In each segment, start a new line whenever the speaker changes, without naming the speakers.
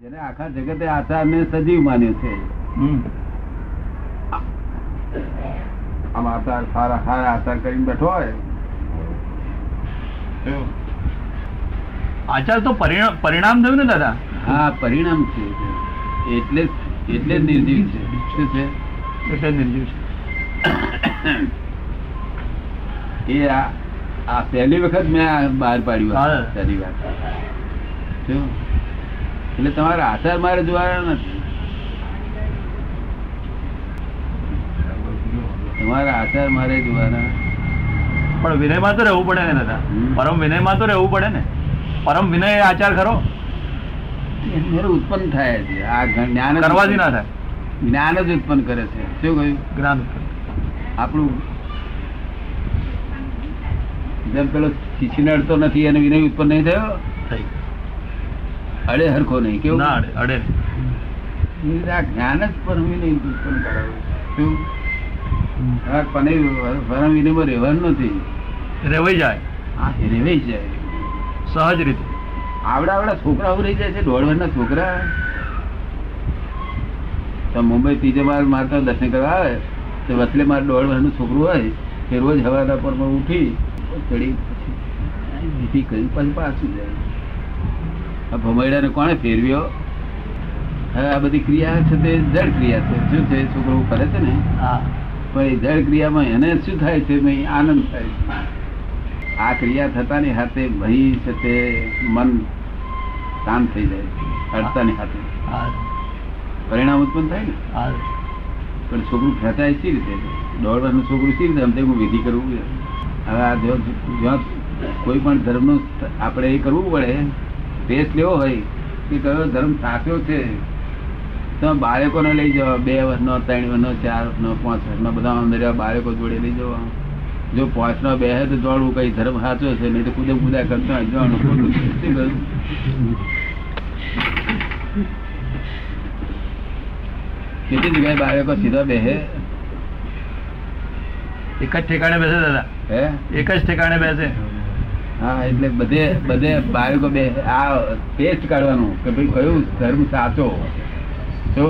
જેને આખા જગતે આચારને સજીવ માન્યો છે. આમ આચાર સારા સારા આચાર કરીને બેઠો હોય.
આચાર તો પરિણામ થયું ને દાદા?
હા પરિણામ છે. એટલે એટલે નિર્જીવ છે. શું છે?
એટલે નિર્જીવ છે.
એ આ પહેલી વખત મેં બહાર પાડ્યું. પહેલી વાત. શું? એટલે તમારા આચાર મારે જોવાના નથી. તમારા આચાર મારે જોવાના.
પણ વિનયમાં તો રહેવું પડે ને દાદા. પરમ વિનયમાં તો રહેવું પડે ને. પરમ વિનય આચાર ખરો.
ઉત્પન્ન થાય છે. આ જ્ઞાન
કરવાથી ના થાય.
જ્ઞાન જ ઉત્પન્ન કરે છે. શું કહ્યું?
જ્ઞાન.
આપણું જેમ પેલો શિશીને નડતો નથી અને વિનય ઉત્પન્ન નહીં થયો?
થઈ.
અડે હરખો નહીં કેવું?
ના અડે અડે
આ જ્ઞાન જ પરમી નહીં ઉત્પન્ન કરાવે. શું? આ પને પરમ વિનયમાં રહેવાનું નથી.
રેવાઈ જાય.
આ રેવાઈ જાય.
સહજ રીતે.
આવડા આવડા છોકરાઓ રહી જાય છે દોઢ વર્ષના છોકરા. તો મુંબઈ ત્રીજે માર મારતા દર્શન કરવા આવે તો વચલે માર દોઢ વર્ષનું છોકરું હોય કે રોજ હવાના પર ઉઠી ચડી પછી કરી પછી પાછું જાય. આ ભમરડાને કોણે ફેરવ્યો? હવે આ બધી ક્રિયા છે તે જળ ક્રિયા છે. શું છે? છોકરો કરે છે ને? પણ એ જળ ક્રિયામાં એને શું થાય છે? ભાઈ આનંદ થાય છે. આ ક્રિયા થતાની હાથે ભય છે તે મન શાંત થઈ જાય છે અડતાની હાથે. પરિણામ ઉત્પન્ન થાય ને? પણ છોકરું ખેંચાય સી રીતે? દોડવાનું છોકરું સી રીતે? સમજે હું વિધિ કરવું હવે આ જ્યાં કોઈ પણ ધર્મનું આપણે એ કરવું પડે ટેસ્ટ લેવો હોય? કે કયો ધર્મ સાચો છે? તો બાળકોને લઈ જવા બે વર્ષનો ત્રણ વર્ષનો ચાર વર્ષનો પાંચ વર્ષનો બધા અંદર બાળકો જોડે લઈ જવા જો પાંચનો બે હે તો જોડવું કઈ ધર્મ સાચો છે? નહીં તો કુદે કુદા કરતા જોવાનું ખોટું છે. કેટલી જગ્યાએ બાળકો સીધા બેહે
એક જ ઠેકાણે બેસે દાદા.
હે?
એક જ ઠેકાણે બેસે.
હા એટલે બધે બધે બાળકો બે આ ટેસ્ટ કાઢવાનું કે ભાઈ કયું ધર્મ સાચો? તો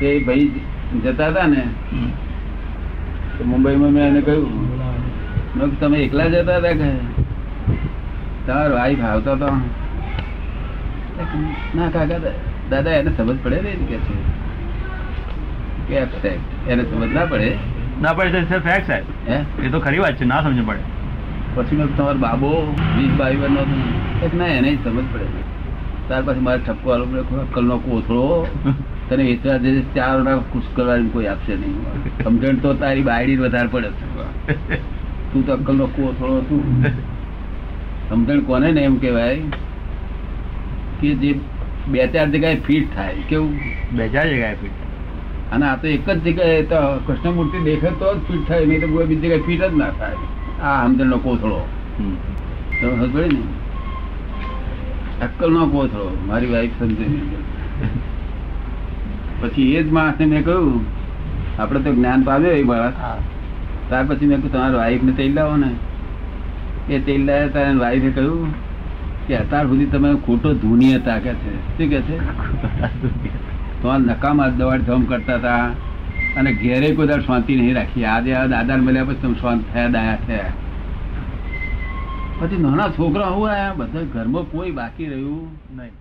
તે ભાઈ જતા હતા ને તો મુંબઈમાં મેં એને કહ્યું તમે એકલા જતા હતા કે? તમારો વાઈફ આવતા હતા? ના કાકા દાદા એને સમજ પડે ને કે છે. કે એને સમજ ના પડે.
ના પડે ફેક્ટ સાહેબ એ તો ખરી વાત છે ના સમજ પડે.
પછી તમારો બાબો વીસ બાવી વાર ને? એક ના એને સમજ પડે. ત્યાર પછી મારે ઠપકો વાળો પડે અક્કલનો કોથળો તને વેચવા જે ચાર ના ખુશ કરવાની કોઈ આપશે નહીં. સમજણ તો તારી બાયડી વધારે પડે તું તો અક્કલનો કોથળો તું સમજણ કોને ને એમ કહેવાય કે જે બે ચાર જગ્યાએ ફિટ થાય કેવું?
બે ચાર જગ્યાએ ફિટ
અને આ તો એક જ જગ્યાએ કૃષ્ણમૂર્તિ દેખે તો જ ફિટ થાય નહીં તો કોઈ બીજી જગ્યાએ ફિટ જ ના થાય. આ સમજણનો કોથળો. સમજ ને? કોથળો મારી વાઈફ સમજે. પછી એ જ માણસને મેં કહ્યું આપણે તો જ્ઞાન પામ્યો એ માણસ. ત્યાર પછી મેં કહ્યું તમારા વાઈફ ને તેલ લાવો ને. એ તેલ લાવ્યા ત્યારે વાઈફે કહ્યું કે અત્યાર સુધી તમે ખોટો ધૂની હતા. કે છે. શું કે છે? તમારા આ નકામા દવાડ ધમ કરતા હતા. અને ઘેરે કોઈ દાડો શાંતિ નહીં રાખી આજે આ દાદા મળ્યા પછી તમે શાંત થયા, દાયા થયા. પછી નાના છોકરા હું આયા, બધા ઘરમાં કોઈ બાકી રહ્યું
નહીં.